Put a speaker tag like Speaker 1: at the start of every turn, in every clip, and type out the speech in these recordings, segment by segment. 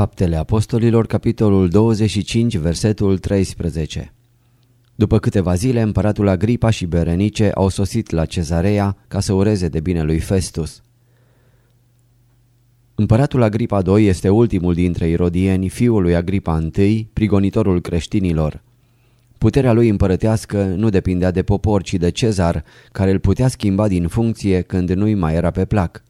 Speaker 1: Faptele Apostolilor, capitolul 25, versetul 13 După câteva zile, împăratul Agripa și Berenice au sosit la cezarea ca să ureze de bine lui Festus. Împăratul Agripa II este ultimul dintre irodieni, fiul lui Agripa I, prigonitorul creștinilor. Puterea lui împărătească nu depindea de popor, ci de cezar, care îl putea schimba din funcție când nu-i mai era pe plac.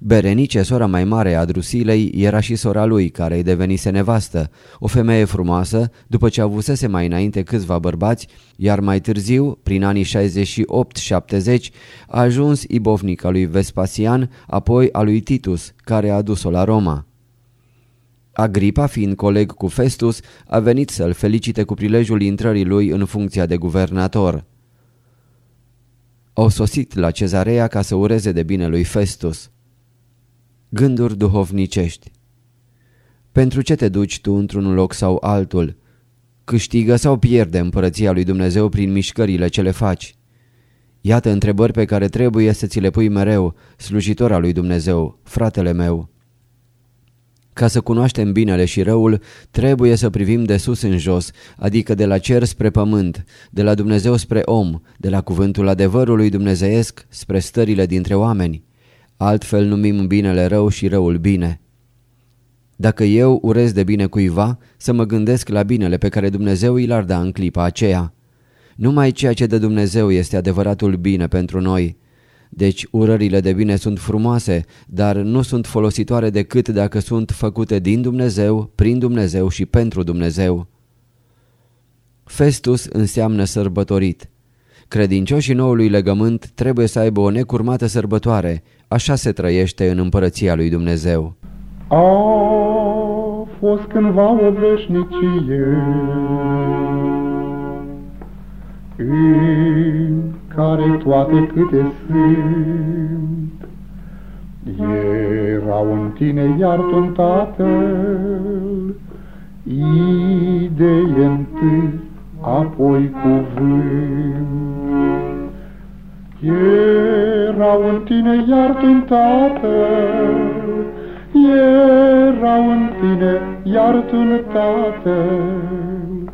Speaker 1: Berenice, sora mai mare a Drusilei, era și sora lui, care îi devenise nevastă, o femeie frumoasă, după ce avusese mai înainte câțiva bărbați, iar mai târziu, prin anii 68-70, a ajuns ibovnica lui Vespasian, apoi a lui Titus, care a adus-o la Roma. Agripa, fiind coleg cu Festus, a venit să-l felicite cu prilejul intrării lui în funcția de guvernator. Au sosit la cezarea ca să ureze de bine lui Festus. Gânduri duhovnicești Pentru ce te duci tu într-un loc sau altul? Câștigă sau pierde împărăția lui Dumnezeu prin mișcările ce le faci? Iată întrebări pe care trebuie să ți le pui mereu, slujitora lui Dumnezeu, fratele meu. Ca să cunoaștem binele și răul, trebuie să privim de sus în jos, adică de la cer spre pământ, de la Dumnezeu spre om, de la cuvântul adevărului dumnezeiesc spre stările dintre oameni. Altfel numim binele rău și răul bine. Dacă eu urez de bine cuiva, să mă gândesc la binele pe care Dumnezeu îl ar da în clipa aceea. Numai ceea ce de Dumnezeu este adevăratul bine pentru noi. Deci urările de bine sunt frumoase, dar nu sunt folositoare decât dacă sunt făcute din Dumnezeu, prin Dumnezeu și pentru Dumnezeu. Festus înseamnă sărbătorit. Credincioșii noului legământ trebuie să aibă o necurmată sărbătoare, așa se trăiește în împărăția lui Dumnezeu.
Speaker 2: A fost cândva o veșnicie. În care toate câte sunt erau în tine, iar tu în Tatăl, idee întâi, apoi cuvânt. Erau în tine, iar tu în Tatăl, erau în tine, iar tu în Tatăl.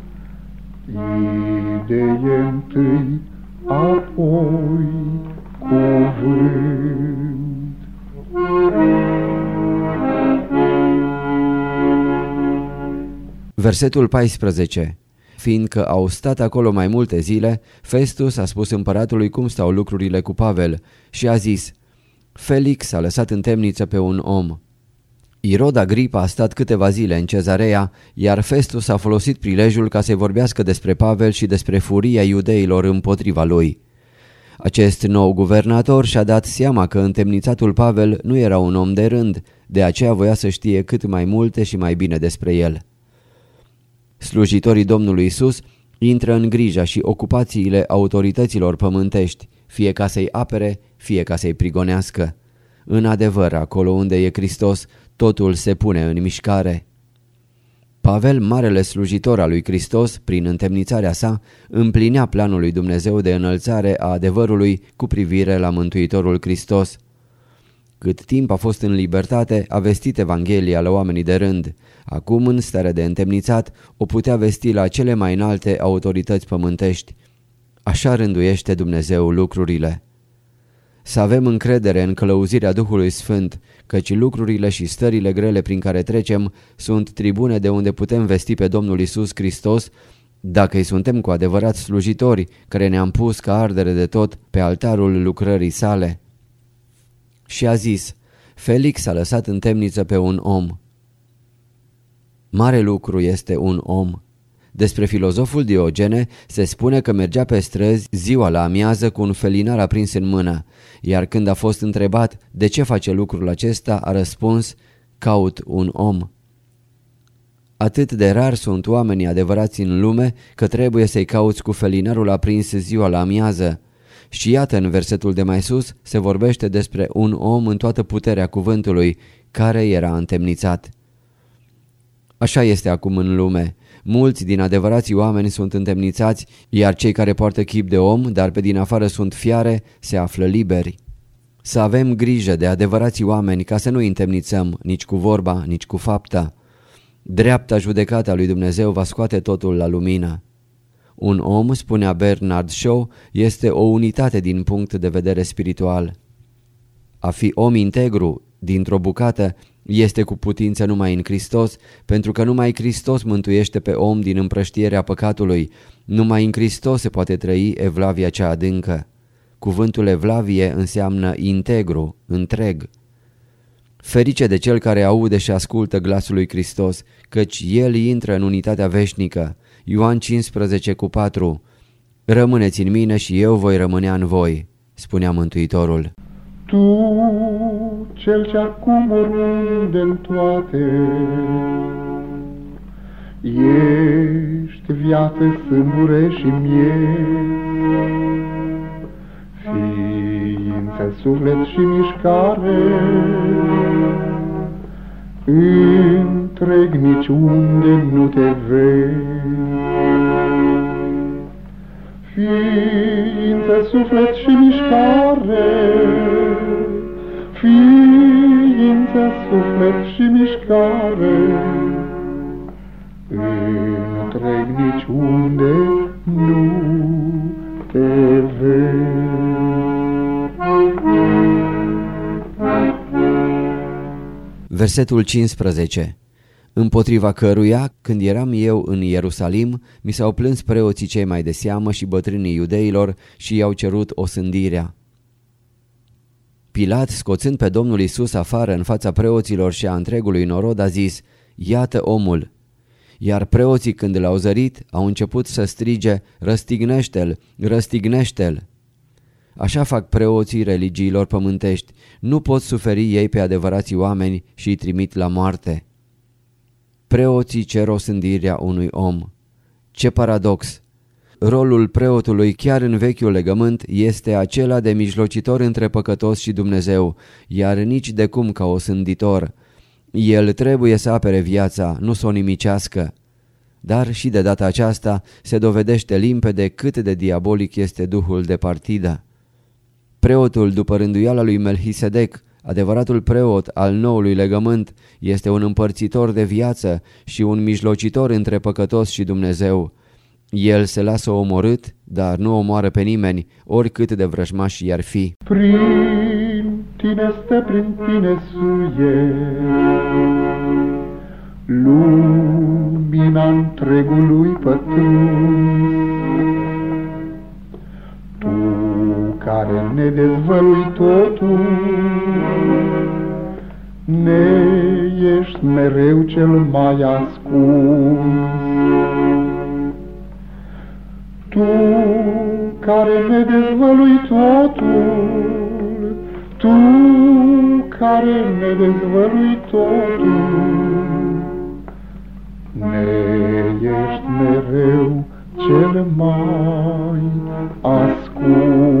Speaker 2: Idee întâi, apoi cuvânt.
Speaker 1: Versetul 14 Fiindcă au stat acolo mai multe zile, Festus a spus împăratului cum stau lucrurile cu Pavel și a zis Felix a lăsat în temniță pe un om. Irod Agripa a stat câteva zile în cezarea, iar Festus a folosit prilejul ca să vorbească despre Pavel și despre furia iudeilor împotriva lui. Acest nou guvernator și-a dat seama că întemnițatul Pavel nu era un om de rând, de aceea voia să știe cât mai multe și mai bine despre el. Slujitorii Domnului Isus intră în grija și ocupațiile autorităților pământești, fie ca să-i apere, fie ca să-i prigonească. În adevăr, acolo unde e Hristos, totul se pune în mișcare. Pavel, marele slujitor al lui Hristos, prin întemnițarea sa, împlinea planul lui Dumnezeu de înălțare a adevărului cu privire la Mântuitorul Hristos. Cât timp a fost în libertate, a vestit Evanghelia la oamenii de rând. Acum, în stare de întemnițat, o putea vesti la cele mai înalte autorități pământești. Așa rânduiește Dumnezeu lucrurile. Să avem încredere în călăuzirea Duhului Sfânt, căci lucrurile și stările grele prin care trecem sunt tribune de unde putem vesti pe Domnul Isus Hristos dacă îi suntem cu adevărat slujitori care ne-am pus ca ardere de tot pe altarul lucrării sale. Și a zis, Felix a lăsat în temniță pe un om. Mare lucru este un om. Despre filozoful Diogene se spune că mergea pe străzi ziua la amiază cu un felinar aprins în mână, iar când a fost întrebat de ce face lucrul acesta, a răspuns, caut un om. Atât de rar sunt oamenii adevărați în lume că trebuie să-i cauți cu felinarul aprins ziua la amiază. Și iată în versetul de mai sus se vorbește despre un om în toată puterea cuvântului care era întemnițat. Așa este acum în lume. Mulți din adevărații oameni sunt întemnițați, iar cei care poartă chip de om, dar pe din afară sunt fiare, se află liberi. Să avem grijă de adevărații oameni ca să nu îi întemnițăm nici cu vorba, nici cu fapta. Dreapta judecata lui Dumnezeu va scoate totul la lumină. Un om, spunea Bernard Shaw, este o unitate din punct de vedere spiritual. A fi om integru, dintr-o bucată, este cu putință numai în Hristos, pentru că numai Hristos mântuiește pe om din împrăștierea păcatului, numai în Hristos se poate trăi evlavia cea adâncă. Cuvântul evlavie înseamnă integru, întreg. Ferice de cel care aude și ascultă glasul lui Hristos, căci el intră în unitatea veșnică. Ioan 15 cu 4 Rămâneți în mine și eu voi rămânea în voi, spunea Mântuitorul.
Speaker 2: Tu, cel ce acum oriunde în toate, ești viață, sâmbure și mie, ființă, suflet și mișcare, întreg niciunde nu te vei. Ființă, suflet și mișcare, ființă, suflet și mișcare, întreg niciunde nu te vei.
Speaker 1: Versetul 15 Împotriva căruia, când eram eu în Ierusalim, mi s-au plâns preoții cei mai de seamă și bătrânii iudeilor și i-au cerut osândirea. Pilat, scoțând pe Domnul Isus afară în fața preoților și a întregului norod, a zis, Iată omul! Iar preoții când l-au zărit, au început să strige, Răstignește-l! Răstignește-l! Așa fac preoții religiilor pământești, nu pot suferi ei pe adevărații oameni și îi trimit la moarte. Preoții cer osândirea unui om. Ce paradox! Rolul preotului chiar în vechiul legământ este acela de mijlocitor între păcătos și Dumnezeu, iar nici de cum ca osânditor. El trebuie să apere viața, nu să o nimicească. Dar și de data aceasta se dovedește limpede cât de diabolic este duhul de partidă. Preotul, după rânduiala lui Melchisedec, adevăratul preot al noului legământ, este un împărțitor de viață și un mijlocitor între păcătos și Dumnezeu. El se lasă omorât, dar nu omoară pe nimeni, oricât de vrăjmaș i-ar fi.
Speaker 2: Prin tine stă, prin tine suie, lumina întregului pătrun. Care ne dezvălui totul. Ne ești mereu cel mai ascuns. Tu care ne dezvălui totul, Tu care ne dezvălui totul, ne ești mereu cel mai ascuns.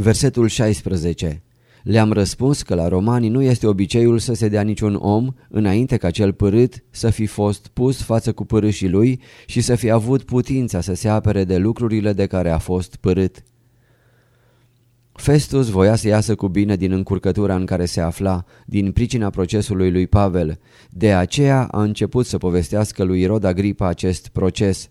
Speaker 1: Versetul 16 Le-am răspuns că la romani nu este obiceiul să se dea niciun om înainte ca cel părât să fi fost pus față cu părâșii lui și să fi avut putința să se apere de lucrurile de care a fost părât. Festus voia să iasă cu bine din încurcătura în care se afla, din pricina procesului lui Pavel. De aceea a început să povestească lui Irod Agripa acest proces.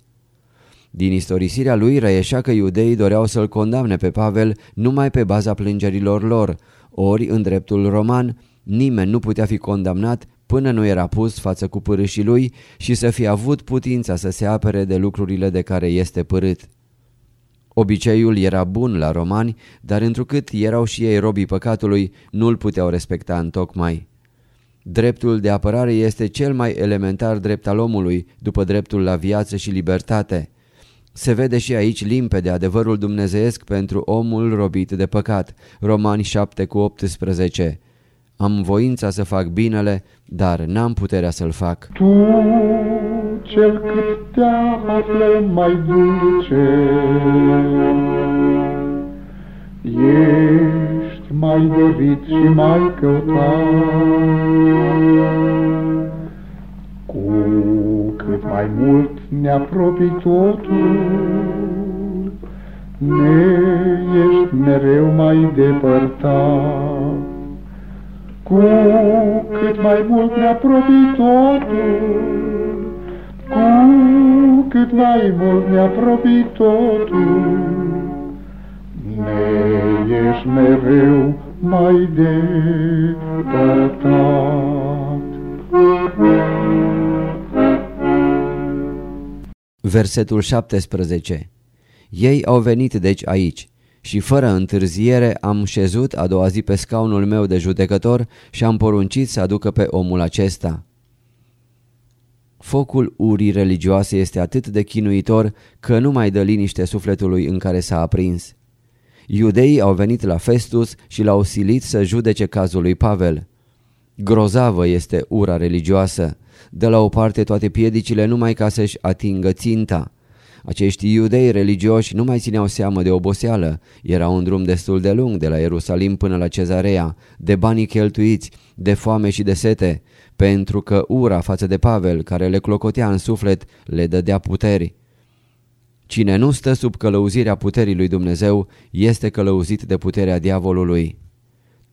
Speaker 1: Din istorisirea lui răieșea că iudeii doreau să-l condamne pe Pavel numai pe baza plângerilor lor, ori în dreptul roman nimeni nu putea fi condamnat până nu era pus față cu pârâșii lui și să fie avut putința să se apere de lucrurile de care este părât. Obiceiul era bun la romani, dar întrucât erau și ei robii păcatului, nu-l puteau respecta în tocmai. Dreptul de apărare este cel mai elementar drept al omului, după dreptul la viață și libertate. Se vede și aici limpede adevărul dumnezeiesc pentru omul robit de păcat. Romani 7 cu 18 Am voința să fac binele, dar n-am puterea să-l fac.
Speaker 2: Tu, cel cât te află mai dulce, ești mai dorit și mai căutat. Cu cât mai mult ne apropii totul, ne ești mereu mai depărtat. Cu cât mai mult ne apropii totul, cu cât mai mult ne apropii totul, ne ești mereu mai depărtat.
Speaker 1: Versetul 17 Ei au venit deci aici și fără întârziere am șezut a doua zi pe scaunul meu de judecător și am poruncit să aducă pe omul acesta. Focul urii religioase este atât de chinuitor că nu mai dă liniște sufletului în care s-a aprins. Iudeii au venit la Festus și l-au silit să judece cazul lui Pavel. Grozavă este ura religioasă. De la o parte toate piedicile numai ca să-și atingă ținta. Acești iudei religioși nu mai țineau seamă de oboseală. Era un drum destul de lung de la Ierusalim până la Cezarea, de banii cheltuiți, de foame și de sete, pentru că ura față de Pavel, care le clocotea în suflet, le dădea puteri. Cine nu stă sub călăuzirea puterii lui Dumnezeu este călăuzit de puterea diavolului.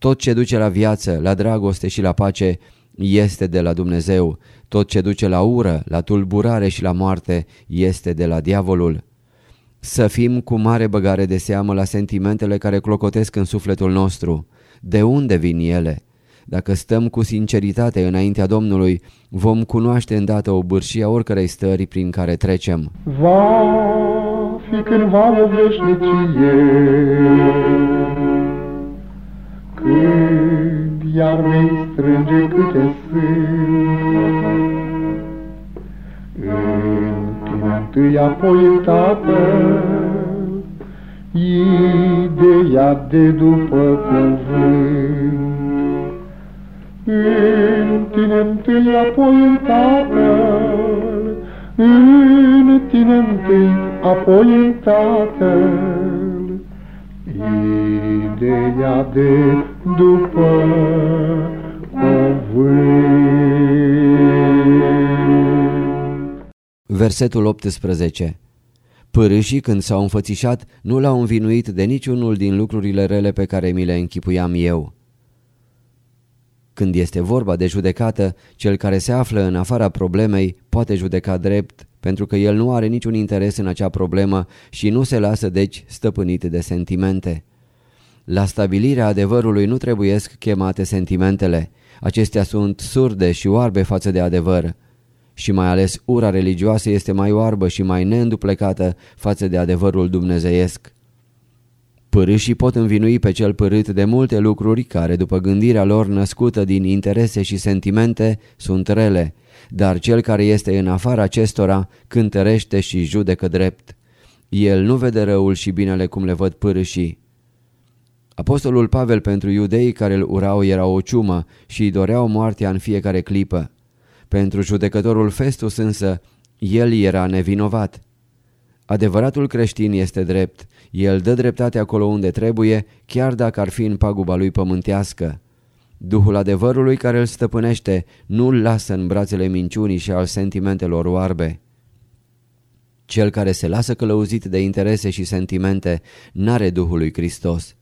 Speaker 1: Tot ce duce la viață, la dragoste și la pace este de la Dumnezeu. Tot ce duce la ură, la tulburare și la moarte este de la diavolul. Să fim cu mare băgare de seamă la sentimentele care clocotesc în sufletul nostru. De unde vin ele? Dacă stăm cu sinceritate înaintea Domnului, vom cunoaște îndată o bârșie a oricărei stări prin care trecem.
Speaker 2: Va fi cândva o veșnicie, când iar vei strânge câte sunt. În tine întâi, apoi în Tatăl, ideea de după cuvânt. În tine întâi, apoi în Tatăl, în tine întâi, apoi în Tatăl, ideea de după cuvânt.
Speaker 1: Versetul 18 Pârâșii când s-au înfățișat nu l-au învinuit de niciunul din lucrurile rele pe care mi le închipuiam eu. Când este vorba de judecată, cel care se află în afara problemei poate judeca drept, pentru că el nu are niciun interes în acea problemă și nu se lasă deci stăpânit de sentimente. La stabilirea adevărului nu trebuiesc chemate sentimentele. Acestea sunt surde și oarbe față de adevăr. Și mai ales ura religioasă este mai oarbă și mai neînduplecată față de adevărul dumnezeiesc. Pârâșii pot învinui pe cel părât de multe lucruri care, după gândirea lor născută din interese și sentimente, sunt rele, dar cel care este în afara acestora cântărește și judecă drept. El nu vede răul și binele cum le văd pârâșii. Apostolul Pavel pentru iudei care îl urau era o ciumă și îi doreau moartea în fiecare clipă. Pentru judecătorul Festus însă, el era nevinovat. Adevăratul creștin este drept, el dă dreptate acolo unde trebuie, chiar dacă ar fi în paguba lui pământească. Duhul adevărului care îl stăpânește nu îl lasă în brațele minciunii și al sentimentelor oarbe. Cel care se lasă călăuzit de interese și sentimente n-are Duhul lui Hristos.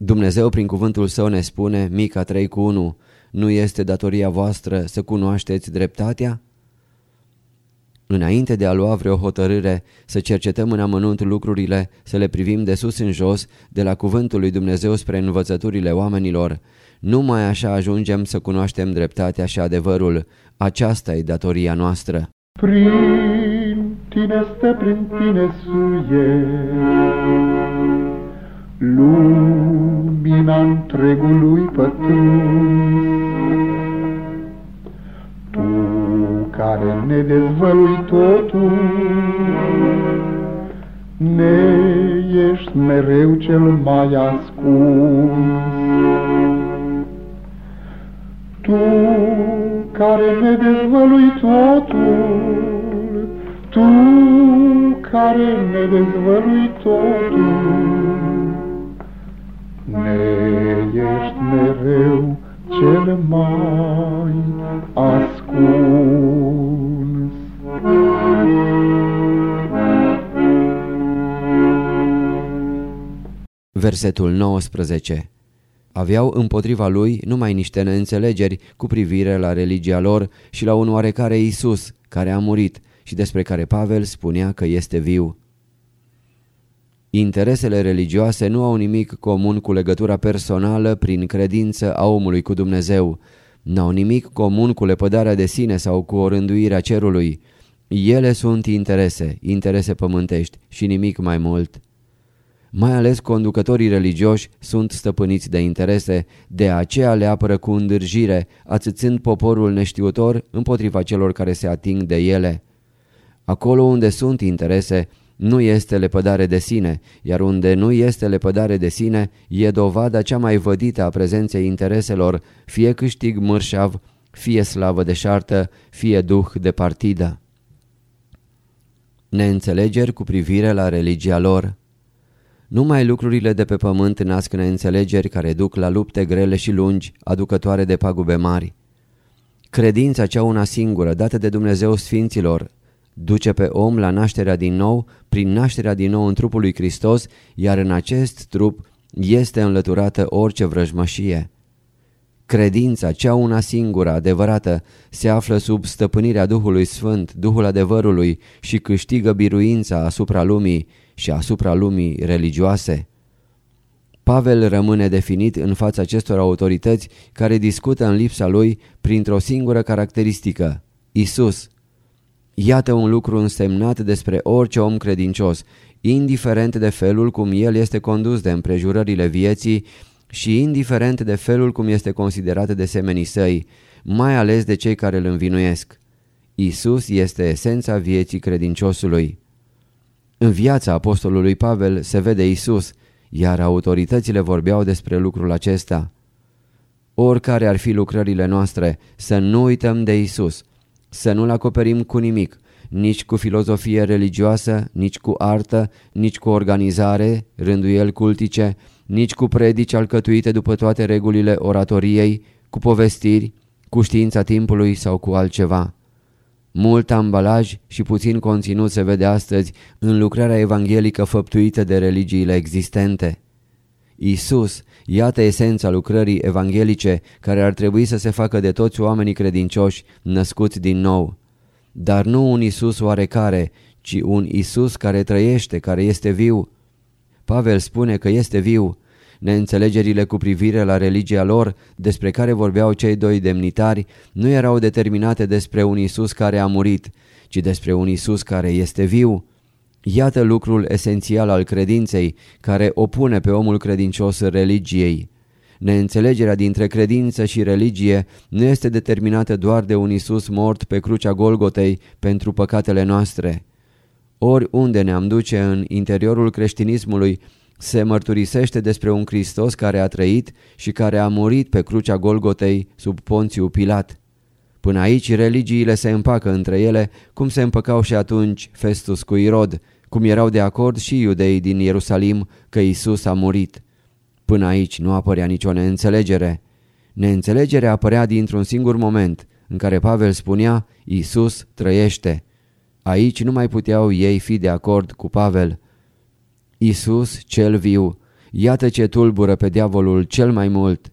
Speaker 1: Dumnezeu prin cuvântul său ne spune, Mica 3 cu 1, nu este datoria voastră să cunoașteți dreptatea? Înainte de a lua vreo hotărâre, să cercetăm în amănunt lucrurile, să le privim de sus în jos, de la cuvântul lui Dumnezeu spre învățăturile oamenilor. Numai așa ajungem să cunoaștem dreptatea și adevărul. Aceasta e datoria noastră.
Speaker 2: Prin tine stă, prin tine suie, lumina întregului pătruns. Tu care ne dezvălui totul, ne ești mereu cel mai ascuns. Tu care ne dezvălui totul, Tu care ne dezvălui totul, ne ești mereu cel mai ascuns.
Speaker 1: Versetul 19 Aveau împotriva lui numai niște neînțelegeri cu privire la religia lor și la un oarecare Isus care a murit și despre care Pavel spunea că este viu. Interesele religioase nu au nimic comun cu legătura personală prin credință a omului cu Dumnezeu. N-au nimic comun cu lepădarea de sine sau cu orânduirea cerului. Ele sunt interese, interese pământești și nimic mai mult. Mai ales conducătorii religioși sunt stăpâniți de interese, de aceea le apără cu îndârjire, ațățând poporul neștiutor împotriva celor care se ating de ele. Acolo unde sunt interese, nu este lepădare de sine, iar unde nu este lepădare de sine, e dovada cea mai vădită a prezenței intereselor, fie câștig mărșav, fie slavă de șartă, fie duh de partidă. Neînțelegeri cu privire la religia lor Numai lucrurile de pe pământ nasc neînțelegeri care duc la lupte grele și lungi, aducătoare de pagube mari. Credința cea una singură, dată de Dumnezeu Sfinților, duce pe om la nașterea din nou, prin nașterea din nou în trupul lui Hristos, iar în acest trup este înlăturată orice vrăjmășie. Credința, cea una singură, adevărată, se află sub stăpânirea Duhului Sfânt, Duhul adevărului și câștigă biruința asupra lumii și asupra lumii religioase. Pavel rămâne definit în fața acestor autorități care discută în lipsa lui printr-o singură caracteristică, Isus. Iată un lucru însemnat despre orice om credincios, indiferent de felul cum el este condus de împrejurările vieții și indiferent de felul cum este considerat de semenii săi, mai ales de cei care îl învinuiesc. Isus este esența vieții credinciosului. În viața apostolului Pavel se vede Isus, iar autoritățile vorbeau despre lucrul acesta. Oricare ar fi lucrările noastre, să nu uităm de Isus, să nu-L acoperim cu nimic, nici cu filozofie religioasă, nici cu artă, nici cu organizare, rânduieli cultice, nici cu predici alcătuite după toate regulile oratoriei, cu povestiri, cu știința timpului sau cu altceva. Mult ambalaj și puțin conținut se vede astăzi în lucrarea evanghelică făptuită de religiile existente. Isus, iată esența lucrării evanghelice care ar trebui să se facă de toți oamenii credincioși născuți din nou. Dar nu un Isus oarecare, ci un Isus care trăiește, care este viu. Pavel spune că este viu. Neînțelegerile cu privire la religia lor, despre care vorbeau cei doi demnitari, nu erau determinate despre un Isus care a murit, ci despre un Isus care este viu. Iată lucrul esențial al credinței, care opune pe omul credincios religiei. Neînțelegerea dintre credință și religie nu este determinată doar de un Isus mort pe crucea Golgotei pentru păcatele noastre. Oriunde ne-am duce în interiorul creștinismului, se mărturisește despre un Hristos care a trăit și care a murit pe crucea Golgotei sub Ponțiu Pilat. Până aici religiile se împacă între ele, cum se împăcau și atunci Festus cu Irod, cum erau de acord și iudeii din Ierusalim că Isus a murit. Până aici nu apărea nicio neînțelegere. Neînțelegerea apărea dintr-un singur moment, în care Pavel spunea, Isus trăiește. Aici nu mai puteau ei fi de acord cu Pavel. Isus cel viu, Iată ce tulbură pe diavolul cel mai mult.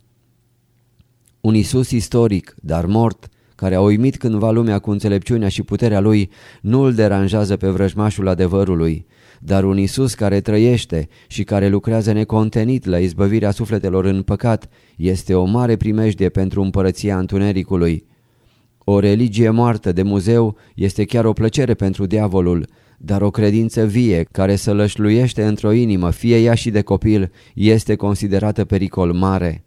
Speaker 1: Un Isus istoric, dar mort, care a uimit cândva lumea cu înțelepciunea și puterea lui, nu îl deranjează pe vrăjmașul adevărului. Dar un Isus care trăiește și care lucrează necontenit la izbăvirea sufletelor în păcat este o mare primejdie pentru împărăția întunericului. O religie moartă de muzeu este chiar o plăcere pentru diavolul, dar o credință vie care să lășluiește într-o inimă, fie ea și de copil, este considerată pericol mare.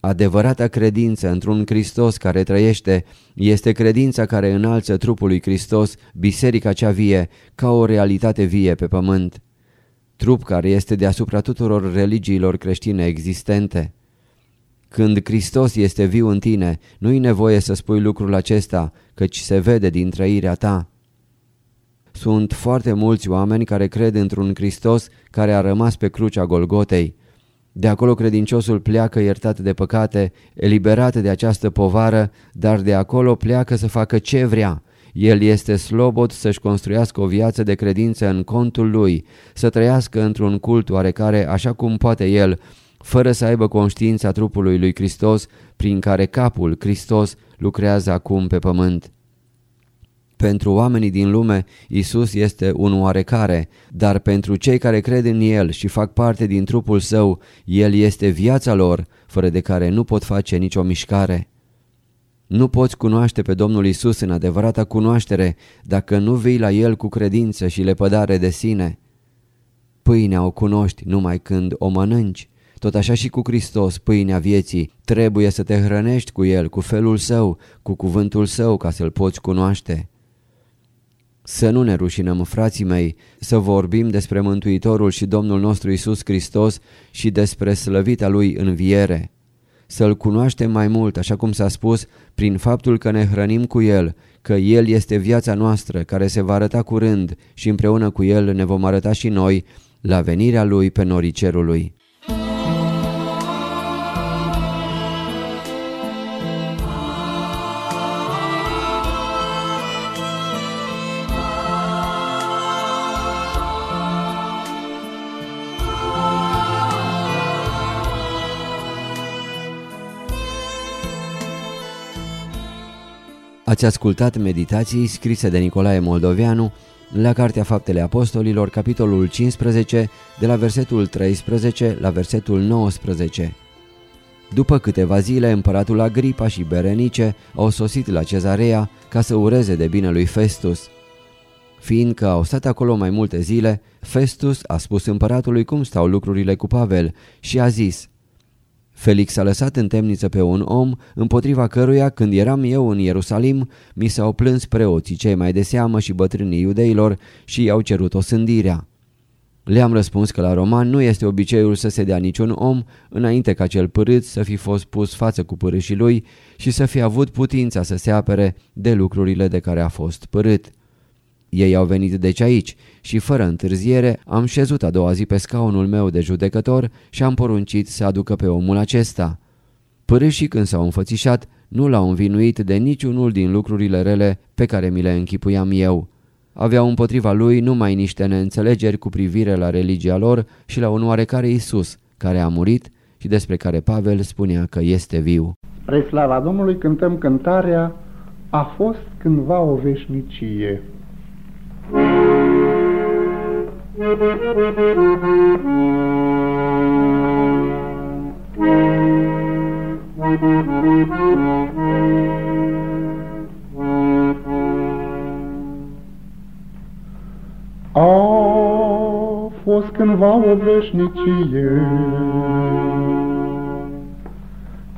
Speaker 1: Adevărata credință într-un Hristos care trăiește este credința care înalță trupul lui Hristos, biserica cea vie, ca o realitate vie pe pământ. Trup care este deasupra tuturor religiilor creștine existente. Când Hristos este viu în tine, nu-i nevoie să spui lucrul acesta, căci se vede din trăirea ta. Sunt foarte mulți oameni care cred într-un Hristos care a rămas pe crucea Golgotei. De acolo credinciosul pleacă iertat de păcate, eliberat de această povară, dar de acolo pleacă să facă ce vrea. El este slobod să-și construiască o viață de credință în contul lui, să trăiască într-un cult oarecare așa cum poate el, fără să aibă conștiința trupului lui Hristos, prin care capul, Hristos, lucrează acum pe pământ. Pentru oamenii din lume, Isus este un oarecare, dar pentru cei care cred în El și fac parte din trupul Său, El este viața lor, fără de care nu pot face nicio mișcare. Nu poți cunoaște pe Domnul Isus în adevărata cunoaștere dacă nu vii la El cu credință și lepădare de sine. Pâinea o cunoști numai când o mănânci. Tot așa și cu Hristos, pâinea vieții, trebuie să te hrănești cu El, cu felul Său, cu cuvântul Său ca să-L poți cunoaște. Să nu ne rușinăm, frații mei, să vorbim despre Mântuitorul și Domnul nostru Isus Hristos și despre slăvita Lui înviere. Să-L cunoaștem mai mult, așa cum s-a spus, prin faptul că ne hrănim cu El, că El este viața noastră, care se va arăta curând și împreună cu El ne vom arăta și noi la venirea Lui pe norii cerului. Ați ascultat meditații scrise de Nicolae Moldoveanu la Cartea Faptele Apostolilor, capitolul 15, de la versetul 13 la versetul 19. După câteva zile, împăratul Agripa și Berenice au sosit la cezarea ca să ureze de bine lui Festus. Fiindcă au stat acolo mai multe zile, Festus a spus împăratului cum stau lucrurile cu Pavel și a zis – Felix a lăsat în temniță pe un om, împotriva căruia, când eram eu în Ierusalim, mi s-au plâns preoții cei mai de seamă și bătrânii iudeilor și i-au cerut o sândirea. Le-am răspuns că la roman nu este obiceiul să se dea niciun om înainte ca cel părât să fi fost pus față cu părâșii lui și să fi avut putința să se apere de lucrurile de care a fost părât. Ei au venit deci aici și fără întârziere am șezut a doua zi pe scaunul meu de judecător și am poruncit să aducă pe omul acesta. Părâșii când s-au înfățișat nu l-au învinuit de niciunul din lucrurile rele pe care mi le închipuiam eu. Aveau împotriva lui numai niște neînțelegeri cu privire la religia lor și la un oarecare Isus, care a murit și despre care Pavel spunea că este viu.
Speaker 2: Spre slava Domnului cântăm cântarea A fost cândva o veșnicie. Fost cândva o veșnicie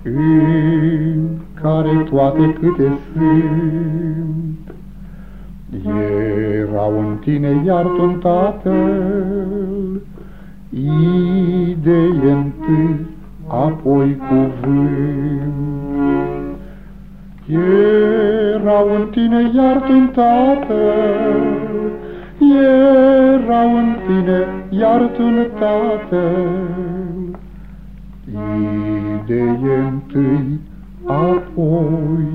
Speaker 2: în care toate câte sunt erau în tine iar tu în Tatăl, idee întâi, apoi cuvânt. Erau în tine iar tu în Tatăl, erau în tine iar tu în Tatăl, idee întâi, apoi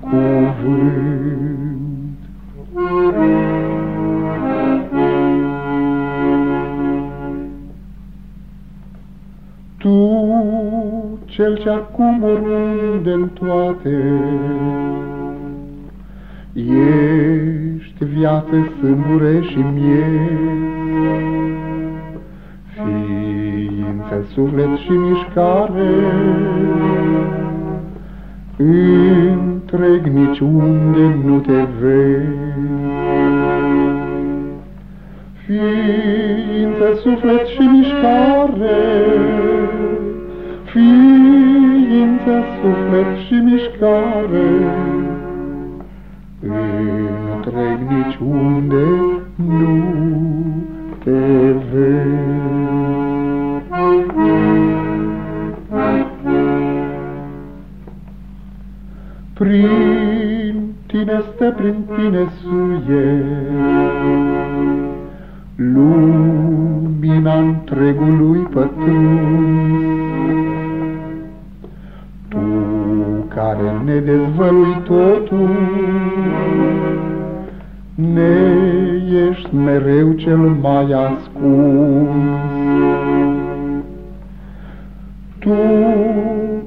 Speaker 2: cuvânt. Cel ce acum oriunde în toate. Ești viață, sâmbure și mie, ființă, suflet și mișcare, întreg niciunde nu te vezi. Ființă, suflet și mișcare, ființă, suflet și mișcare, întreg niciunde nu te vezi. Prin tine stă, prin tine suie, lumina întregului pătruns. Tu care ne dezvălui totul, ne ești mereu cel mai ascuns. Tu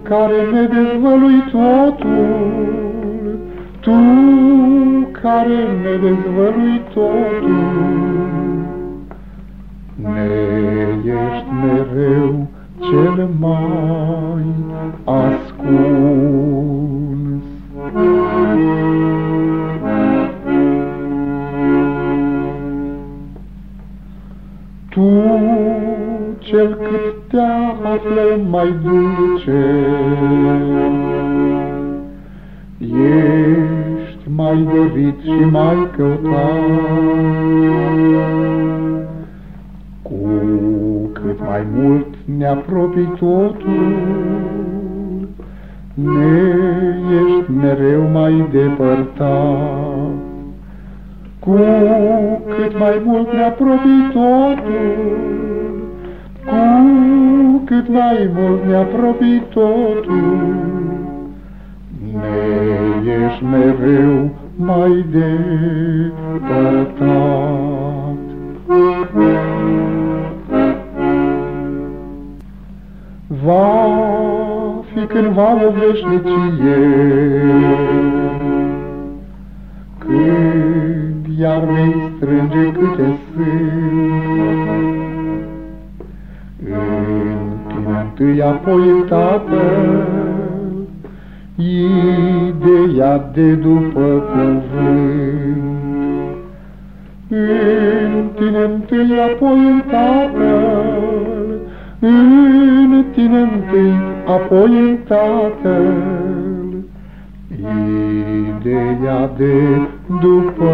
Speaker 2: care ne dezvălui totul, Tu care ne dezvălui totul, ne ești mereu cel mai ascuns. Tu, cel cât te află mai dulce, ești mai dorit și mai căutat. Cu cât mai mult ne apropii totul, ne ești mereu mai depărtat. Cu cât mai mult ne apropii totul, cu cât mai mult ne apropii totul, ne ești mereu mai depărtat. Va fi cândva o veșnicie, Când iar vei strânge câte sunt, întâi, apoi în Tatăl, Ideea de după cuvânt. În tine întâi, apoi în Tatăl, în tine întâi, apoi în Tatăl, ideea de după